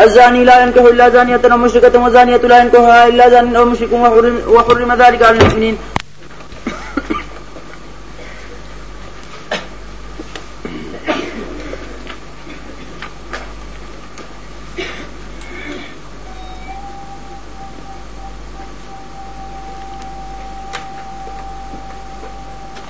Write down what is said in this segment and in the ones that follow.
الزاني لا لا ينكح زانية مشركة وزانية ينكحها زان مشرك وحرم, ذلك على المؤمنين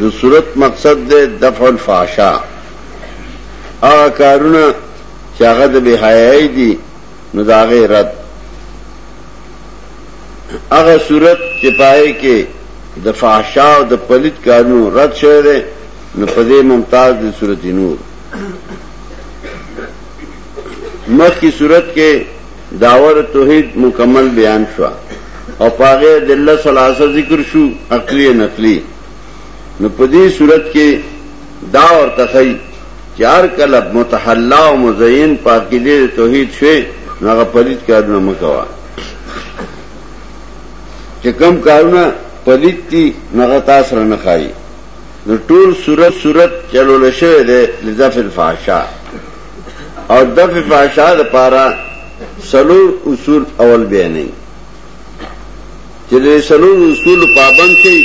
د صورت مقصد ده دفع الفحشاء هغه کارونه چې هغه د بهایي دي نو دا غي رد هغه صورت چې پای کې د فحشا او د پلید کارونو رد شوی دی نو په دې ممتاز د صورت نور مخ کی صورت کې داور توحید مکمل بیان شوا او پاغه دله ثلاثه ذکر شو عقلی نقلی نو په دې صورت کې دا ورته خی چې هر کله متحلا او مزین پاکی دې توحید شوي هغه پلیت کارونه مکوا چې کم کارونه پلیت دي هغه تاسو رانه خای نو ټول صورت صورت چلول شوی دی لذا فی الفحشاء او دفع فحشا د پاره سلور اصول اول بیانې چې د سلور اصول پابند شي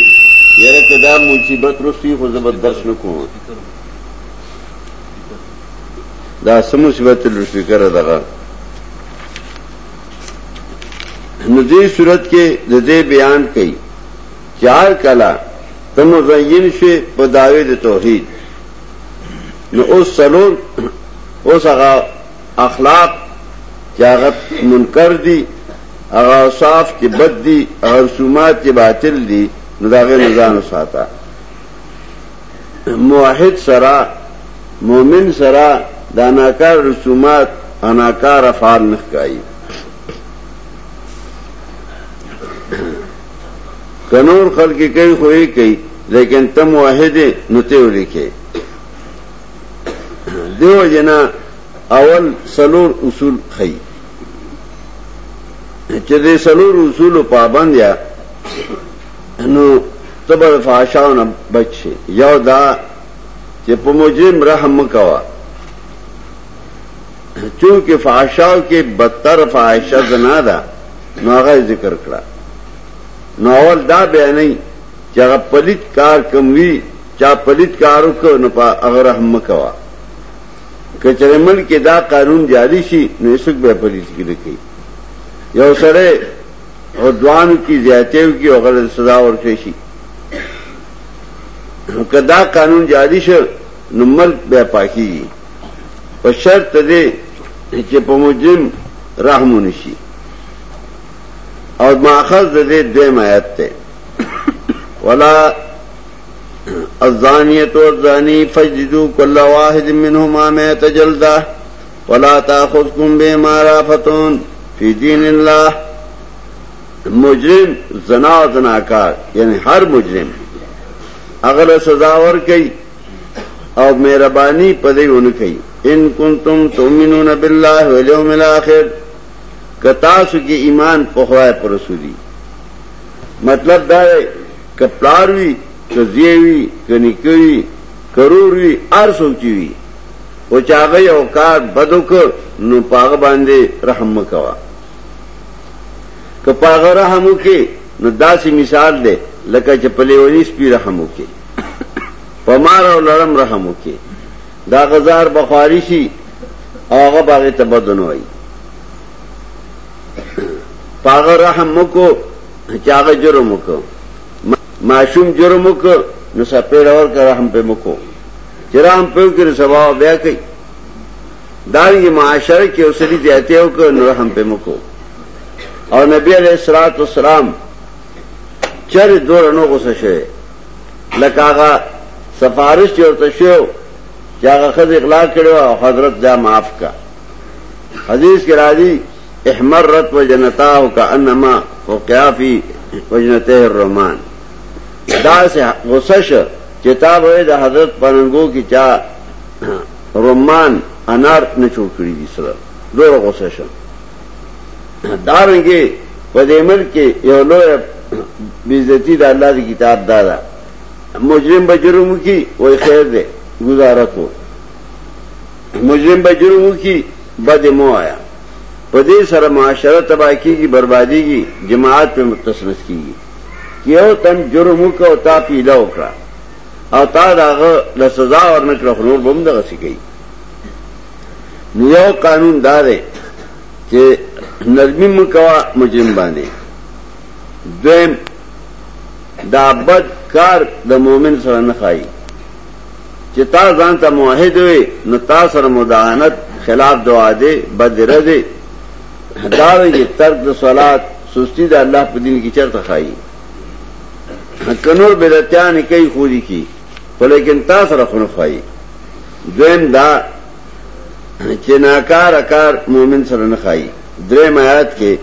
یره کدا مصیبت رسي خو زبر درس نه کوم دا سم مصیبت لرسي کړه دغه نو دې صورت کې د دې بیان کړي چار کلا تم مزین شي په داوی د توحید نو اوس څلور اوس هغه اخلاق چې هغه منکر دي هغه صاف چې بد دي هغه رسومات چې باطل دي نو دا غیر ځان ساته موحد سره مؤمن سره دا ناکار رسومات اناکار افعال نخکائی کنور خلق کئی خوئی کئی لیکن تم واحد نتیو لکھے دیو جنا اول سلور اصول خی چدے سلور اصول پابند یا نو تبر فاشاؤ نہ بچے یو دا کہ پموجرم رحم کوا چونکه فحشاو کې بدتر فحشه زنا ده نو هغه ذکر کړه نو اول دا بیانې چې هغه پلیت کار کم وی چا پلیت کار وکړ نو په هغه رحم مکوا کچره ملک دا قانون جاری شي نو هیڅوک به پلیت کې نه کوي یو سره عدوان کی زیاتیو کی او غلط سزا ورکړي شي کدا قانون جاری شو نو ملک به پاکي په شرط دی چې په مجرم رحم نشي او ماخذ د دې دویم آیت ته ولا الزانیت والزانی فجدو کل واحد منهما مئت جلدہ ولا تاخذکم بما رافتون فی دین اللہ مجرم زنا زناکار یعنی هر مجرم اگر سزا ور کوي او مهرباني په دې ونه کوي ان کنتم تؤمنون بالله والیوم الاخر کتا سو کې ایمان په خدای پر رسولي مطلب دا دی کپلار وی کزی وی کنی کوي کرور وی ار سوچي وی او چاغه یو کار بدو کړ نو پاغه باندې رحم وکوا کپاغه رحم وکي نو داسې مثال دی لکه چې په لیونی سپی رحم وکي پمار او لړم رحم وکي دا غزار بخاری شي او هغه باغې ته بدن وای پاغه رحم وکړو چې هغه جرم وکړو معشوم جرم وکړو نو سپېړ اور کا رحم په مکو چې رحم په کې سبا بیا کوي دا یې معاشره کې اوسړي زیاته وکړو نو رحم په مکو او نبی علیہ الصلوۃ والسلام چر دور نو غصه شوه لکه هغه سفارش چې ورته شو چې هغه خد اغلا کړو او حضرت دا معاف کا حدیث کې راځي احمرت و جنتا او کا انما او قیافی و جنته الرحمن دا سه غصه شو چې تا به د حضرت پرنګو کې چا رومان انار نه چوکړي دي سره دور غصه شو دارنګه په دې ملک کې یو لوی بیزتی د الله دی کتاب دا ده مجرم به جرم کی وای خیر دی گزاره کو مجرم به جرم کی بد مو آیا په دې سره معاشره تباہ کیږي بربادي کی جماعت په متصنف کیږي یو تن جرم کو تا پیدا وکړه او تا داغه له سزا ورنکړه خلور بم دغه سکی نو یو قانون دا دی چې نرمی مکوا مجرم باندې دویم دا بد کار د مؤمن سره نه خایي چې تا ځان ته موحد وي نو تا سره مداهنت خلاف دعا دی بد رده دا وی ترک د صلات سستی د الله په دین کې چرته خایي کنور بدعتان کوي خوري کی ولیکن تا سره خونه خایي دویم دا چې ناکار کار مؤمن سره نه خایي دریم آیات کې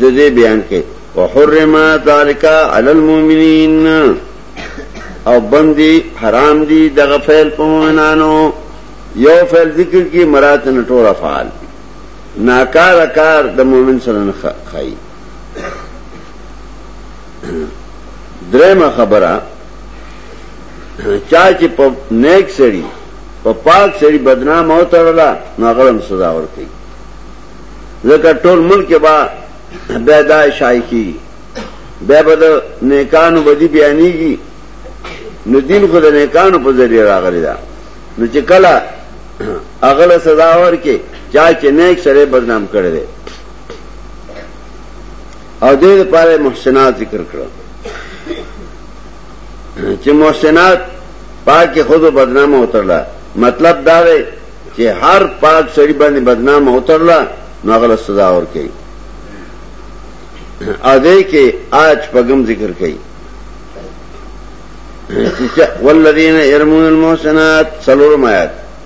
د دې بیان کې وحرم ذالک علی المؤمنین او بندي حرام دي دغه فعل په مؤمنانو یو فعل ذکر کې مراد نه ټول افعال ناکار کار د مؤمن سره نه خایي درېمه خبره چا چې په نیک سړي په پاک سړي بدنام او تړلا نو غلم سزا ور کوي ځکه ټول ملک با بیا دا شای کی بیا به د نیکانو بدی بیانېږي نو دین خو د نیکانو په ذریعه راغلی دا نو چې کله اغله سزا ورکې چا چې نیک سره بدنام کړی دی او دې لپاره محسنات ذکر کړو چې محسنات پاک خود بدنام اترلا مطلب دا دی چې هر پاک سړي باندې بدنام اترلا نو غل سزا ور کوي ا دې کې آج پغم ذکر کوي والذین يرمون المحسنات سلور مات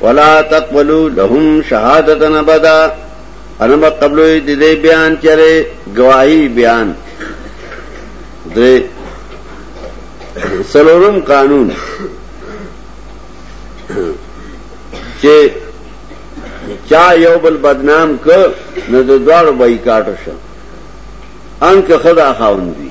ولا تقبلوا لهم شهادتن ابدا انا با قبلو دی دی بیان چرے گواہی بیان دی سلورم قانون چې چا یو بل بدنام ک نه د دوړ بایکاټ شو ان که خدا خاوندی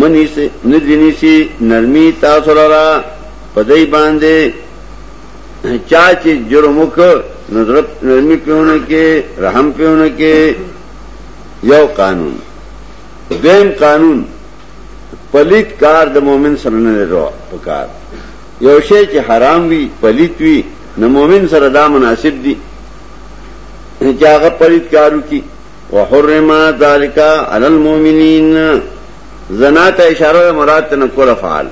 منی سه ندی نیسی نرمی تاسو لرا پدای باندې چا چې جرم وک نظر نرمی پیونه کې رحم پیونه کې یو قانون دیم قانون پلیت کار د مؤمن سره نه لرو پکار یو شی چې حرام وي پلیت وي نو مؤمن سره دا مناسب دي چې هغه پلیت کارو کی وحرم ذالک علی المؤمنین زنا ته اشاره مراد تن کول افعال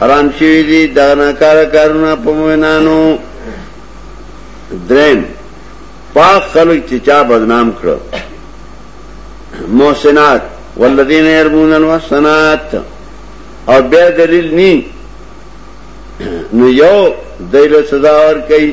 حرام شوی دي دا نه کار کارونه په مومنانو درم پاک خلق چې چا بدنام کړو محسنات والذین یرمون المحسنات او بیا دلیل نی نو یو دایله سزا ور کوي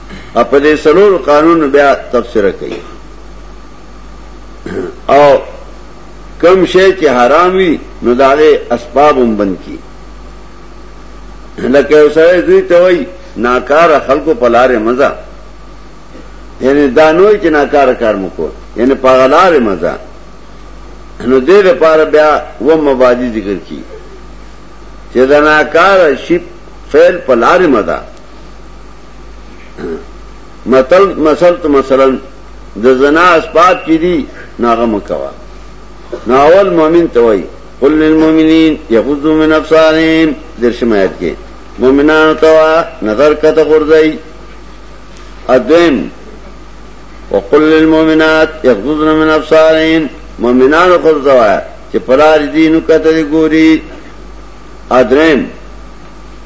او په دې سلور قانون بیا تفسیر کوي او کم شی چې حرام وي نو داغه اسباب هم بند کی لکه سره دوی ته وای ناکار خلکو په لارې مزه یعنی دا نوې چې ناکار کار مکو یعنی په لارې مزه نو دې لپاره بیا و مبادی ذکر کی چې دا ناکار شی فعل په لارې مزه متل مثل تو مثلا د زنا اسباب چې دي ناغه مکوا ناول مؤمن ته وای قل للمؤمنین یغضوا من ابصارهم درشم آیت کې مؤمنانو ته نظر کته غورځي ادم وقل للمؤمنات یغضضن من ابصارهن مؤمنانو خو زوا چې پلار دینو کته ګوري ادرم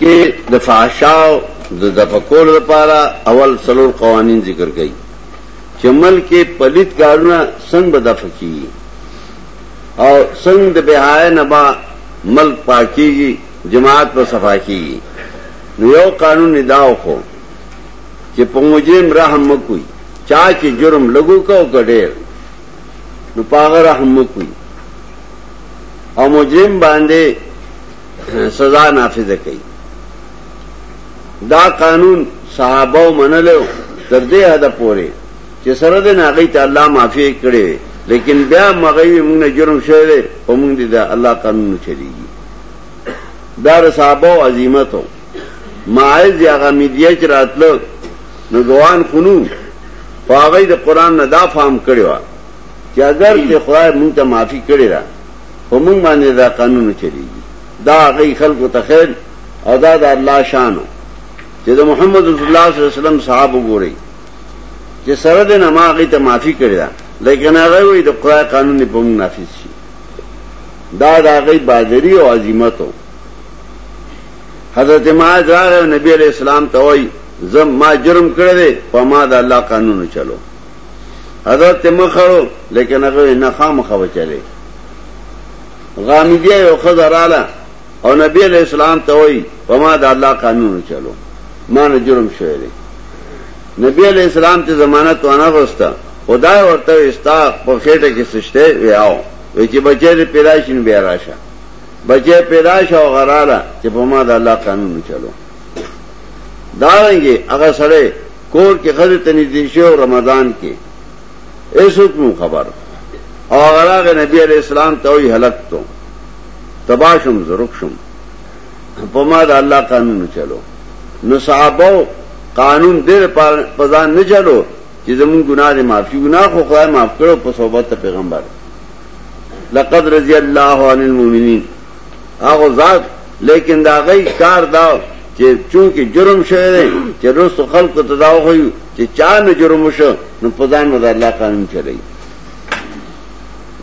کې د فحشاء د دفع کولو لپاره اول څلور قوانین ذکر کړي چې ملک کې پلیت کارونه څنګه به دفع کیږي او څنګه د بهای نه با ملک پاکیږي جماعت په صفا کیږي نو یو قانون نداو خو چې په مجرم رحم مکوي چا چې جرم لګو کو کډیر نو پاغه رحم مکوي او مجرم باندې سزا نافذ کوي دا قانون صحابه منلو تر دې حد پورې چې سره د ناغي ته الله معافي کړي لیکن بیا مغوي موږ نه جرم شوی دی او موږ دې دا الله قانون چلیږي دا صحابه او عظمتو ماعز یا غمیدیه چې راتلو نو ګوان خونو پاغې د قران نه دا فهم کړو چې اگر چې خدای موږ ته معافي کړي را په موږ باندې دا قانون چلیږي دا هغه خلکو ته خیر او دا د الله شانو چې د محمد رسول الله صلی الله علیه وسلم صحابه ګوري چې سره د نماغي ته معافي کړی دا لیکن هغه وی د قرآن قانون په موږ نافذ شي دا د هغه بادری او عظمتو حضرت معاذ راغی نبی علیہ السلام ته وای زم ما جرم کړی په ما د الله قانون چلو حضرت مخړو لیکن هغه نه خامخه وچلې غامیدی یو خزراله او نبی علیہ السلام ته وای په ما د الله قانون چلو ما نه جرم شوی دی نبی علیہ السلام ته ضمانت ونه غوستا خدای ورته استا په خېټه کې سشته ویاو وی چې بچی پیدا شین بیا راشه بچی پیدا شو غراله چې په ما د الله قانون چلو دارنګي هغه سره کور کې خزه تني دي شي او رمضان کې ایسو کوم خبر او غراغه نبی علی السلام ته وی هلک ته تباشم زرکشم په ما د الله قانون چلو نو صحابه قانون دې په ځان نه چلو چې زمون ګناه دې معافي ګناه خو خدای معاف کړو په صحبت پیغمبر لقد رضي الله عن المؤمنين هغه ذات لیکن دا غي کار دا چې چونکی جرم شوی دی چې رسو خلکو ته دا وایو چې چا نه جرم وشو نو په ځان مده الله قانون چلی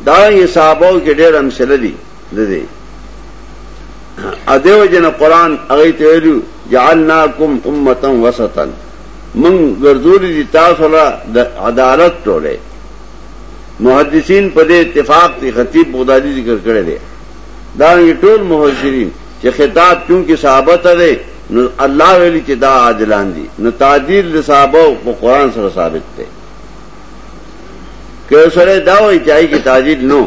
دا یې صحابو کې ډېر امثله دي د دې ادیو جن قران هغه ته ویلو جعلناکم امه وسطا من ګرځولې دي تاسو له عدالت ټوله محدثین په دې اتفاق دي خطیب بغدادي ذکر کړی دی دا یې ټول مفسرین چې خطاب چونکه صحابه ته دی نو الله ویلي چې دا عادلان دي نو تعدیل د صحابه په قران سره ثابت دی که سره دا وایي چې کی تعدیل نو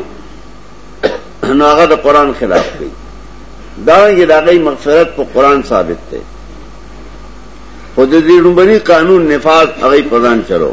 نو هغه د قران خلاف دی دا یې دا غي مغفرت په قران ثابت دی خود دې ډومبري قانون نفاذ هغه پردان چلو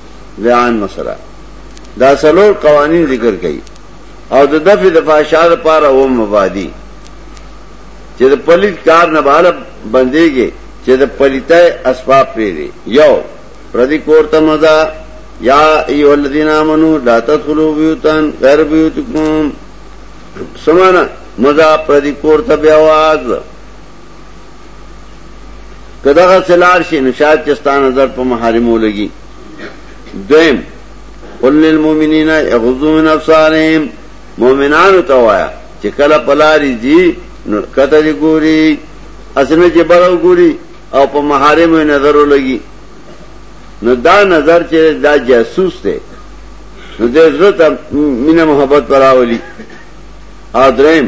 لعان مسله دا سلور قوانین ذکر کړي او د دفع د فحشا لپاره و مبادی چې د پلیت کار نه بالا بنديږي چې د پلیتای اسباب پیری یو پردي کور ته مزه یا ایو الذین آمنو لا تدخلوا بیوتان غیر بیوتکم سمانا مزه پردي کور ته بیا واز که دغه سلار شي نو شاید چې ستا نظر په محارمو لګي دویم قل للمؤمنین یغضوا من ابصارهم مؤمنانو ته وایا چې کله پلاری دي نو کته دی ګوري اسنه چې بلو ګوري او په محارم نظر ولګي نو دا نظر چې دا جاسوس دی نو د عزت مینه محبت پراولي ادریم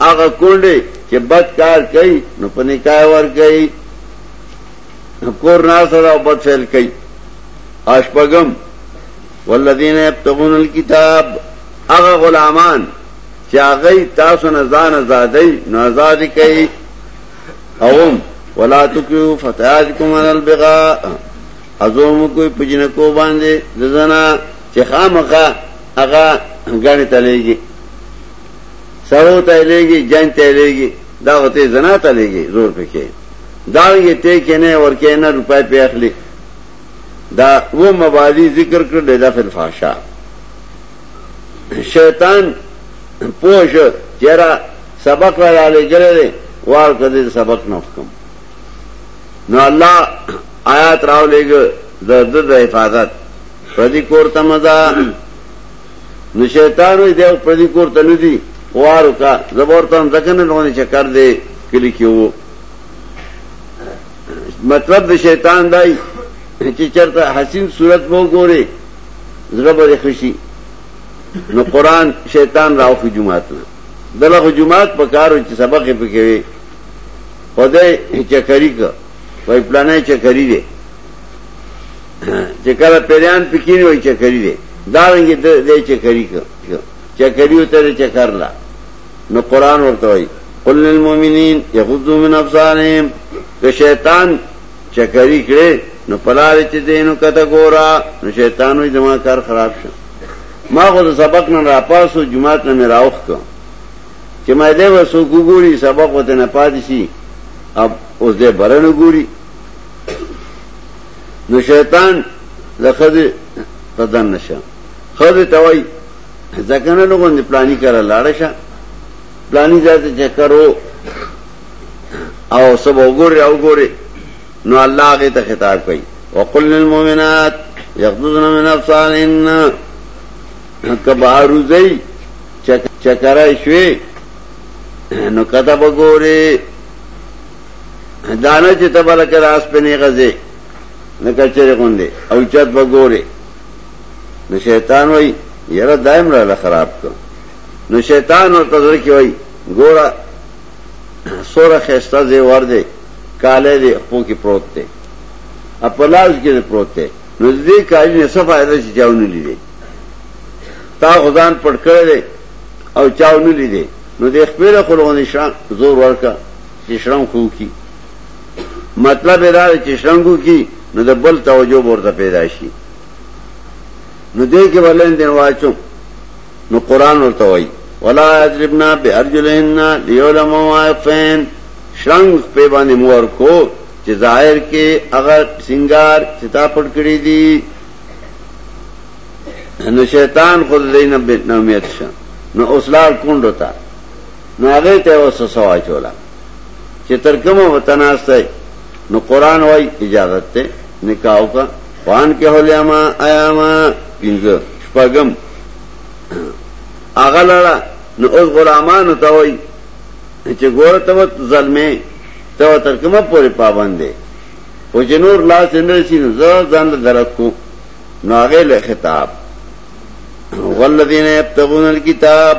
هغه کونډې چې بد کار کوي نو په نکاح ور کوي کور نه سره او بد فعل کوي اشپغم والذین یبتغون الكتاب هغه غلامان چې هغه تاسو نه ځان آزادې نو آزاد کوي اوم ولا تکو فتاتکم علی البغاء ازوم کوئی پجنه کو باندې ځنا چې خامخه هغه غاڼه تلېږي سرو ته لېږي جنت ته لېږي دا وته زنا ته لېږي زور پکې دا یې ته کې نه ورکې نه روپۍ په اخلي دا و مبادی ذکر کړ د دفل فاشا شیطان پوش چیرې سبق را لې ګره وار کده سبق نه حکم نو الله آیات راو لېګ د د حفاظت پردي کور تمزا نو شیطان وی دیو پردی کور ته نه دی وارو کا زبورتان دکنه لونه چکر دی کلی کې وو مطلب د شیطان دای چې چرته حسین صورت وو ګوري زړه به خوشي نو قران شیطان راو خو جمعات نه دغه جمعات په کارو چې سبق یې پکې وي خدای چکرې کا وای پلانې چکرې دی چې کله پیران پکینی وای چکری دی دا رنګ دی چکری کو چکری او تر چکر لا نو قران ورته وای قل للمؤمنین یغضوا من ابصارهم که شیطان چکری کړي نو پلار چې دینو کته ګورا نو شیطان وي دما کار خراب شو ما خو سبق نه را پاسو جمعه نه مې راوخ کو چې ما دې وسو ګوري سبق وته نه پاتې شي اب اوس دې برن ګوري نو شیطان د خزه تدن نشه خزه توي ځکه نه لګون دي پلاني کړه لاړ شه پلاني ځای ته چکر وو او سب وګوري او ګوري نو الله هغه ته خطاب کوي وقل للمؤمنات يغضضن من ابصارهن کباروزي چکرای شوي نو کته وګوري دانه چې ته بل کړه اس په نه غزه نه کچره غوندې او چت بګوره نو شیطان وای یره دایم را خراب کړ نو شیطان ورته ځکه وای ګوره سوره خسته زی ور دې کاله دې خپو کې پروت دی خپلاز کې پروت دی نو دې کاری نه څه فائدہ چې چاونه لیدي تا خدان پټ کړی او چاونه لیدي نو دې خپل خلونه شان زور ورکا چې شرنګ خو وکړي مطلب یې دا دی چې شرنګ وکړي نو د بل توجه به ورته پیدا شي نو دې کې به لندن واچوم نو قرآن ورته وایي ولا یضربنا بأرجلهن لیعلم ما یخفین شرنګ په باندې مور کو چې ظاهر کې هغه سنگار چې تا پټ کړی دي نو شیطان خود لینه بنمیت شه نو اوسلار کونډو ته نو هغه ته وسوسه واچوله چې تر کومه وتناسته نو قران وای اجازه ته نکاح وکا وان کې هلیاما ایاما پینځه شپږم هغه لړه نو اوس غلامانو ته وای چې ګور ته وت ظلمه ته تر کومه پورې پابند دی او چې نور لاس نه شي نو ځان له درک کو نو هغه له خطاب والذین یبتغون الكتاب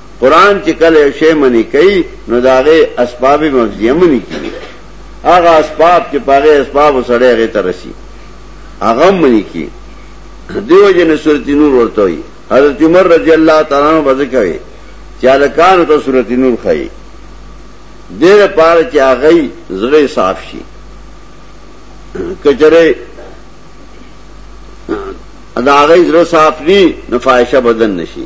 قرآن چې کله یو شی منی کوي نو د هغې اسباب مفضیه منی کړي هغه اسباب چې په هغې اسبابو سړی هغې ته رسي هغه هم منی کړي دیو جنې صورت نور ورته وي حضرت عمر رضی الله تعالی عنہ به ځکه وي چې هلکانو ته صورت نور ښایي دې لپاره چې هغوی زړه صاف شي که چېرې د هغوی زړه صاف وي نو فاحشه بدن نه شي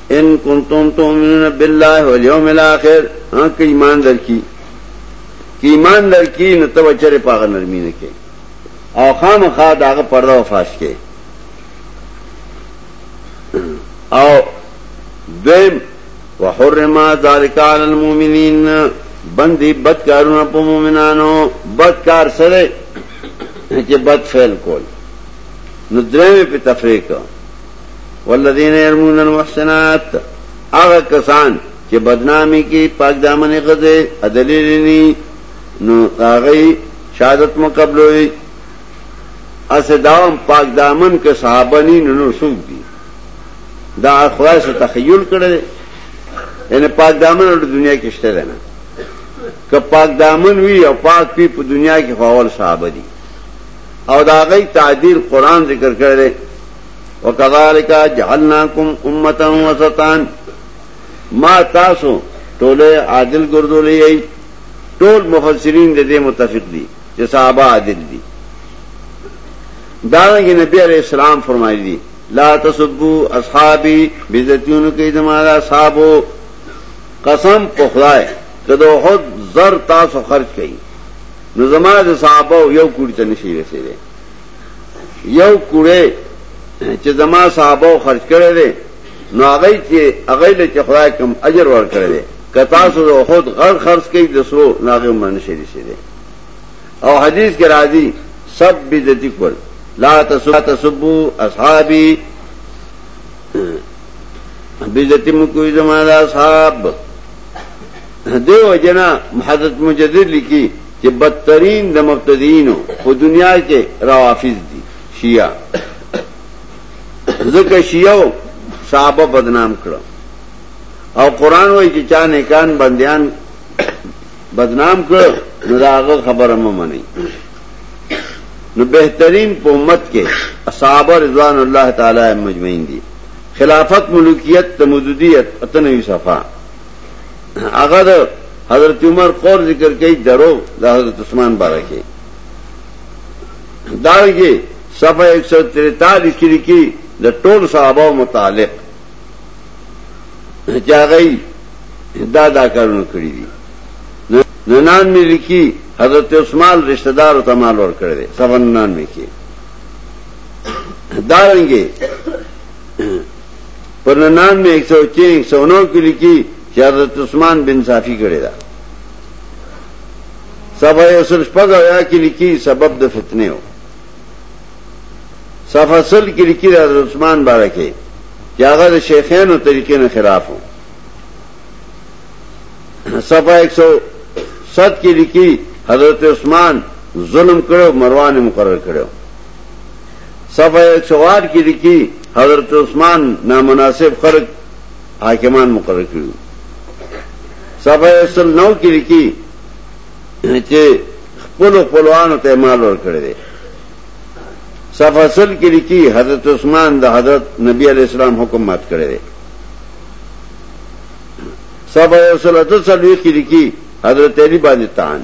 ان کنتم تؤمنون بالله واليوم الاخر ها کې ایمان درکې کې ایمان درکې نو ته بچره پاغه نرمي نه کې او خامخا داغه پرده وفاش کې او دیم وحرم ذالک علی المؤمنین بندي بد کارونه په مؤمنانو بد کار سره چې بد فعل کول نو درې په تفریق والذین یرمون المحسنات هغه کسان چې بدنامي کې پاک دامن غزه ادلیلنی نو هغه شهادت مقبلوي اسدام پاک دامن کې صحابه نه نو سوق دي دا خدای سره تخیل کړي ان پاک دامن د دنیا کې شته نه که پاک دامن وی او پاک پی په دنیا کې فاول صحابه دي او دا غي تعدیل قران ذکر کړي وکذالک جعلناکم امتا وسطان ما تاسو ټوله عادل ګرځولې ای ټول مفسرین د دې متفق دي چې صحابه عادل دي دا رنګ نبی علیہ السلام فرمایلی دي لا تسبو اصحابي بیزتیونو کې زماره اصحابو قسم په خدای کدو حد زر تاسو خرج کړي نو زماره صحابه یو کوړی ته نشي رسیدي یو کوړی چې زما صحابه خرج کړي دي نو هغه چې هغه له چې خدای کوم اجر ور کړی دي کتا سو د خود غر خرج کوي د سرو ناغه من شي دي او حدیث کې راځي سب بذتی کول لا تسبو تسبو اصحابي بذتی مو کوئی زما اصحاب دیو جنا حضرت مجدد لیکي چې بدترین د مبتدیینو په دنیا کې روافض دي شیعه ځکه شیعه صحابه بدنام کړو او قران وایي چې چا نیکان بندیان بدنام کړ نو دا هغه خبره مې مني نو بهترین په امت کې اصحاب رضوان الله تعالی مجمعین دي خلافت ملوکیت تمددیت اتنوی صفه هغه د حضرت عمر قول ذکر کوي درو د حضرت عثمان باره کې دارنګه صفحه 143 کې لیکي د ټول صحابه متعلق چې هغه دا دا کارونه کړی دي نو نان مې لیکي حضرت عثمان رشتہ دار ته مال ور کړی دی صفحه نان مې کې دارنګه پر ننان میں ایک سو چین ایک سو نو کی لکی چی حضرت عثمان بن صافی کڑی دا صفحہ یوسل شپگ او یا کی لکی سبب دا فتنے ہو صفحہ سل کی لکی دا حضرت عثمان بارکے چی آغا دا شیخین و طریقین خلاف ہو صفحہ ایک سو ست کی لکی حضرت عثمان ظلم کرو مروان مقرر کرو صفحه ایک سو آٹھ کی لکی حضرت عثمان نامناسب خلق حاکمان مقرر کړو صفحه ایک سو نو کی لکی چې خپل خپلوانو ته مال ورکړی دی صفحه سل کی لکی حضرت عثمان د حضرت نبی علیہ السلام حکم مات کړی دی صفحه ایک سو لتو سلوی کی لکی حضرت علی باندې تان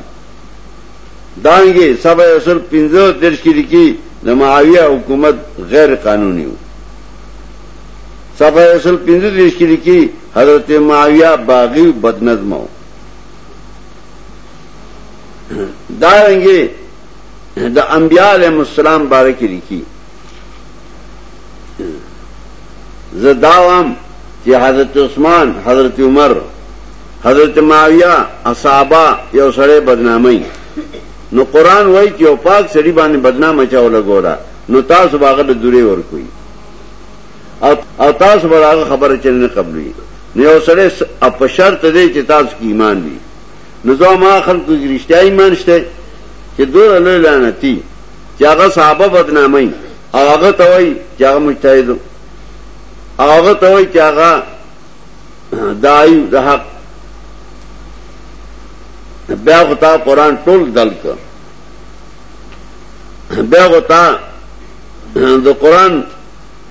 دانګې سبا یو سل پنځه دېرش کې لیکي د معاویه حکومت غیر قانوني و سبا یو سل پنځه دېرش کې لیکي حضرت معاویه باغی بدنظم و دانګې د انبیاء علیهم السلام باره کې لیکي زه داوام چې حضرت عثمان حضرت عمر حضرت معاویه اصحابه یو سړی بدنامئ نو قرآن وایي چې یو پاک سړي باندې بدنامه چا ولګوله نو تاسو به هغه له دورې ورکوي او تاسو به هغه خبره چې نه قبلوي نو یو سړی په شرط دی چې تاسو کې ایمان وي نو زه ما خلکو کې رښتیا ایمان شته چې دوره لوی لعنتی چې هغه صحابه بدنامي او هغه ته وایي چې هغه مجتهد او هغه ته وایي چې هغه دای د حق بیا غتا قران ټول دل ک بیا غتا د قران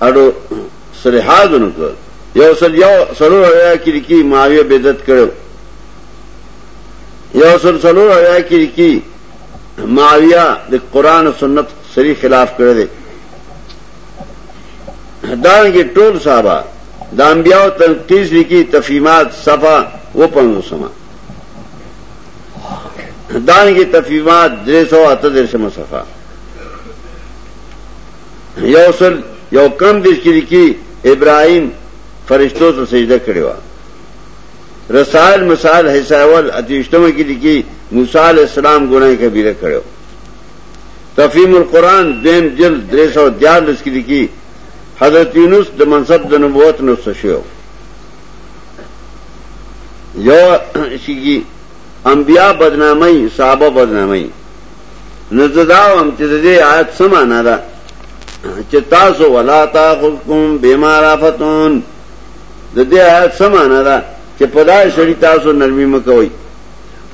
اړو سره حاضر ک یو سل یو سلو ایا کی کی ماوی بدعت کړو یو سل سلو ایا کی کی ماویہ د قران او سنت سری خلاف کړی دی دانګي ټول صاحب د انبیاو تنقیز لیکي تفهیمات صفه و پنځو سما دان کې تفهیمات 338 صفه یو سل یو کم دیش کې لیکي ابراهیم فرشتو ته سجده کړې و رسائل مسائل حساول اتیشتمه کې لیکي موسی علی السلام ګناه کبیره کړو تفهیم القرآن دیم جلد 314 کې لیکي حضرت یونس د منصب د نبوت نو څه شو یو شي انبیا بدنامي صحابه بدنامي نزداوم چې د دې آیت سمانه ده چې تاسو ولا تاخذکم بما رافتون د دې آیت سمانه ده چې په دای شری تاسو نرمي مکوئ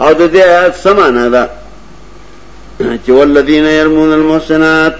او د دې آیت سمانه ده چې ولذین يرمون المحسنات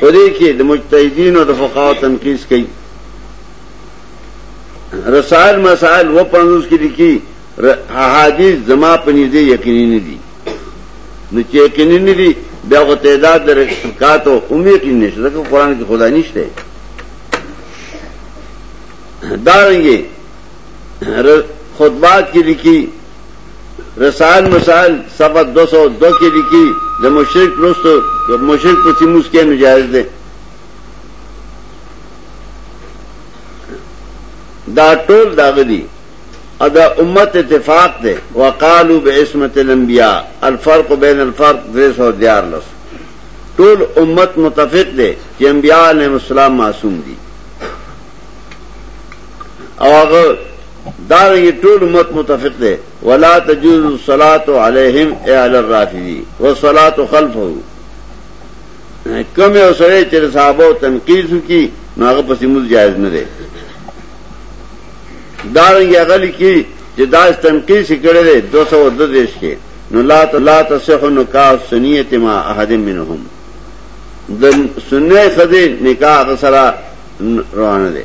په دې کې د مجتهدین او د فقهاو تنقیس کوي رسائل مسائل و پنځوس کې لیکي احادیث زما په نږدې یقیني نه دي نو چې یقیني نه دي بیا غو تعداد د رکعات او هم یقین نشته ځکه قران کې خدا نشته دارنګي خطبات کې لیکي رسائل مسائل صفحه 202 کې لیکي د مشرک پرستو مشرک په سیموس کې نه جایز ده دا ټول داغلي ادا امت اتفاق ده وقالو بعصمت الانبیاء الفرق بین الفرق 314 ټول امت متفق ده چې انبیاء علیهم السلام معصوم دي او هغه دارنګ ټول امت متفق دی ولا تجوز الصلاه علیهم اعل الرافضی والصلاه خلفه کم یو سره چې صحابه تنقیز کی ناغه پسې موږ جایز نه دی دارنګ غلی کی چې داس تنقیز کړي دی 210 دیش کې نو لا لا تصح نکاح سنیت ما احد منهم د سنې خدي نکاح سره روانه دي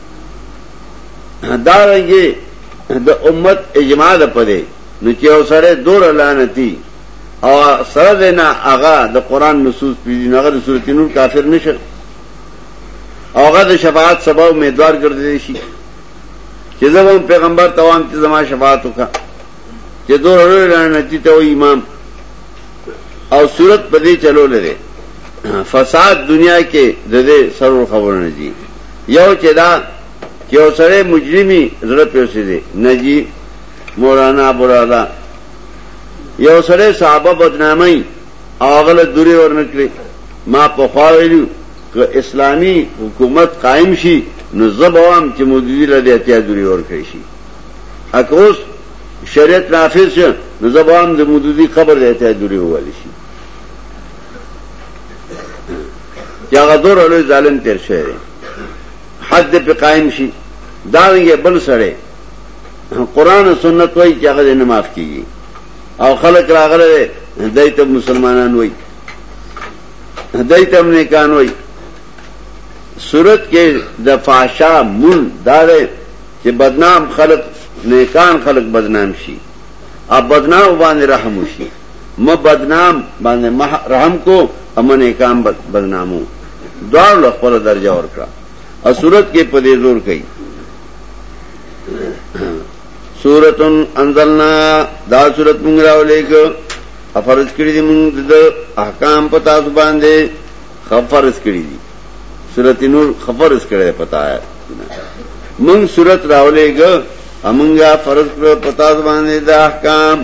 دارنګي د امت اجماع ده پدې نو چې اوسره دور لعنتی او سره دینا هغه د قران نصوص پیږي هغه د سورۃ نور کافر نشه هغه د شفاعت سبب امیدوار ګرځي شي چې زمون پیغمبر توام چې زما شفاعت وکړه چې دور لعنتی ته امام او صورت پدې چلو لري فساد دنیا کې د دې سرور خبرونه دي یو چې دا چې یو سړی مجرمي زړه پیوسې دی نجی مولانا برادا یو سړی صحابه بدنامي او غل دوری ورنکړي ما په خوا ویلو که اسلامی حکومت قائم شي نو زب عوام چې مودودی له اتیا دوری ورکړي شي اکه اوس شریعت نافذ شي نو زب عوام د مودودی قبر له اتیا دوری ووالي شي چې هغه دور لوی ظالم تیر شوی دی حد په قائم شي دا یې بل سره قران او سنت وایي چې هغه نه معاف کیږي او خلک راغله دای ته مسلمانان وایي دای ته نه کان وایي صورت کې د فاشا مون دار چې بدنام خلق نیکان خلق بدنام شي اب بدنام باندې رحم وشي مه بدنام باندې مه رحم کو امه نیکان بدنامو دوار له خپل درجه ورکړه او صورت کې په دې زور کوي سورۃ انزلنا دا سورۃ موږ راولې کو افرج کړی دي موږ د احکام په تاسو باندې خفرز کړی دي سورۃ نور خفرز کړی پتا ہے موږ سورۃ راولې کو امنګا فرض پر پتا باندې د احکام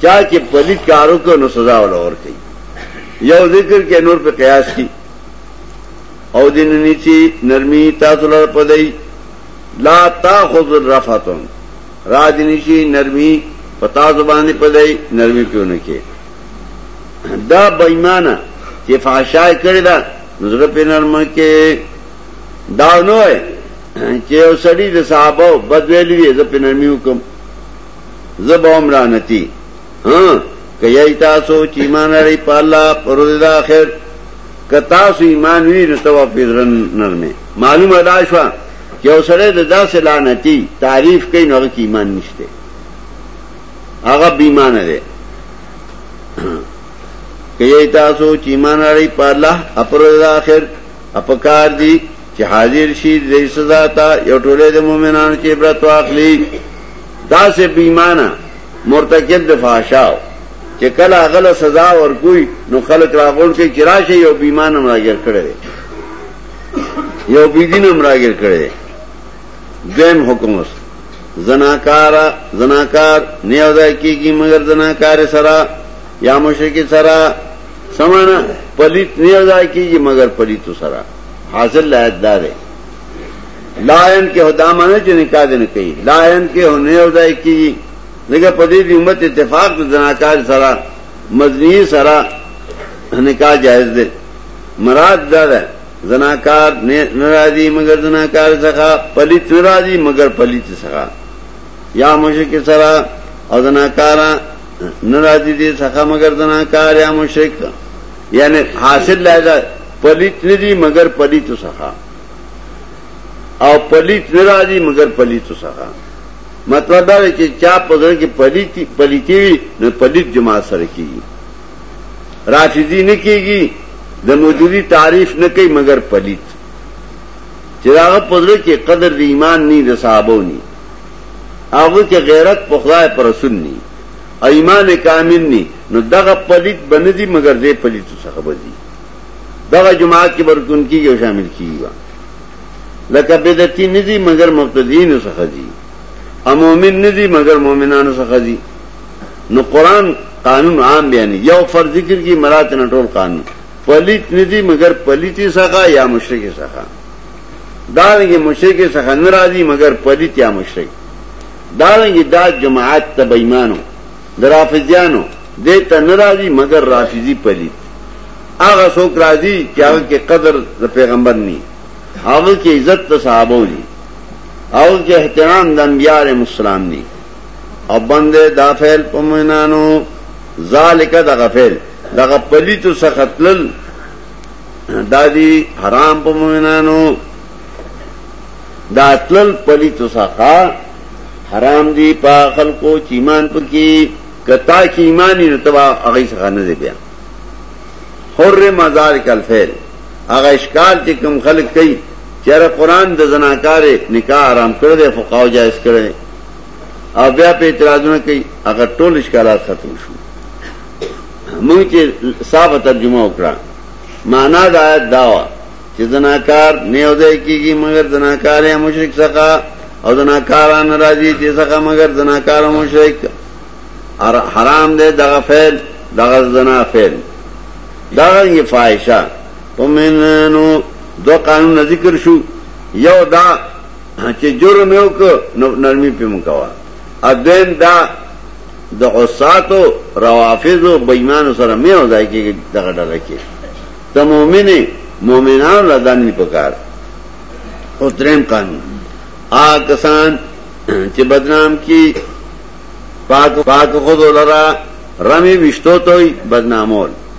چا چې پلیت کار وکړ نو سزا ولا ورکړي یو ذکر کې نور په قیاس کی او دین نیچی نرمی تاسو لپاره پدای لا تاخذ الرفتون را دین نیچی نرمی پتا زبانه پدای نرمی پیونه کې دا بېمانه چې فحشای کړی دا نظر په نرم کې دا نه چې یو سړی د صحابه بدویلی دی زه په نرمیو کوم زه به هم لعنتی ها که یی تاسو چې ایمان لرئ په الله پر ورځ د آخر که تاسو ایمان وی نو تاسو په زړه نرمه معلومه دا شو چې اوسره د داسې لعنتی تعریف کوي نو هغه ایمان نشته هغه بیمانه دی که یی تاسو چې ایمان لرئ په الله پر ورځ د آخر اپکار دی چې حاضر شي د سزا ته یو ټوله د مؤمنانو چې عبرت واخلي دا سه بیمانه مرتکب د فحشاو چې کله غل سزا ورکوي نو خلک راغون کې چې راشه یو بیمانه مراګر کړي یو بيدینه مراګر کړي دیم حکم اوس زناکار زناکار نه ادا کیږي مگر زناکار سره یا مشرک سره سمانا پلیت نه ادا کیږي مگر پلیت سره حاصل لایت دا دی لاین کې هدا معنی چې نکاح دې نه کوي لاین کې هونه او دای کیږي دغه په دې امت اتفاق د زناکار سره مزنی سره نکاح جائز دی مراد دا ده زناکار ناراضی مگر زناکار څخه پلیت ناراضی مگر پلیت څخه یا مشرک سره او زناکار ناراضی دي څخه مگر زناکار یا مشرک یعنی حاصل لایدا پلیت ندی مگر پلیتو څخه او پلیت نه راځي مگر پلیتو څخه مطلب دا دی چې چا په ځل کې پلیتی پلیتی وي نو پلیت جما سره کیږي رافضی نه کیږي د موجودی تعریف نه کوي مگر پلیت چې هغه په ځل کې قدر د ایمان نه د صحابو نه هغه کې غیرت په خدای پر رسول نه او ایمان کامل نی نو دغه پلیت به نه ځي مګر دې پلیتو څخه به ځي دغه جماعت کې برکون کیږي او شامل کیږي لکه بدعتي نه ځي مګر مبتدیینو څخه ځي او مؤمن نه ځي مګر مؤمنانو څخه ځي نو قران قانون عام بیان یو فرض ذکر کی مراد نه ټول قانون پلیت نه ځي مګر پلیتی څخه یا مشرک څخه دا لګي مشرک څخه ناراضي مګر پلیت یا مشرک دارنګه دا جماعت ته بېمانو د رافضیانو دې ته نه راځي مګر رافضي پلید هغه څوک راځي چې هغه کې قدر د پیغمبر ني هغه کې عزت د صحابو ني هغه کې احترام د انبیاء مسلمان ني او باندې دا فعل په مینانو ذالک د غفل دغه پلیتو سختلل دادی حرام په مینانو دا تلل پلی تو ساقا حرام دی پا خلقو چی ایمان پکی کتا کی ایمانی نتبا اغی سخا نزی بیا حرم ذالک الفعل هغه اشکال چې کوم خلک کوي چې را قران د زناکار نکاح آرام کړی دی فقاو جائز کړی او بیا په اعتراضونه کوي هغه ټول اشکالات ختم شو موږ چې صاحب ترجمه وکړه معنا دا آیت داوا چې دناکار نه یوځای کیږي مګر دناکار یا مشرک څخه او دناکار نه راځي چې څخه مګر دناکار او مشرک ار حرام دې دغه فعل دغه زنا فعل دغه یې فاحشه پمنو دو قانون ذکر شو یو دا چې جرم یو کو نرمي په مکوا اذن دا د عصاتو روافض او بېمانو سره مې وځای کې دغه ډله کې ته مؤمن یې مؤمنانو له دا نه دي پکار او درېیم قانون هغه کسان چې بدنام کی پاک پاک خود لرا رمی وشتو توي بدنامول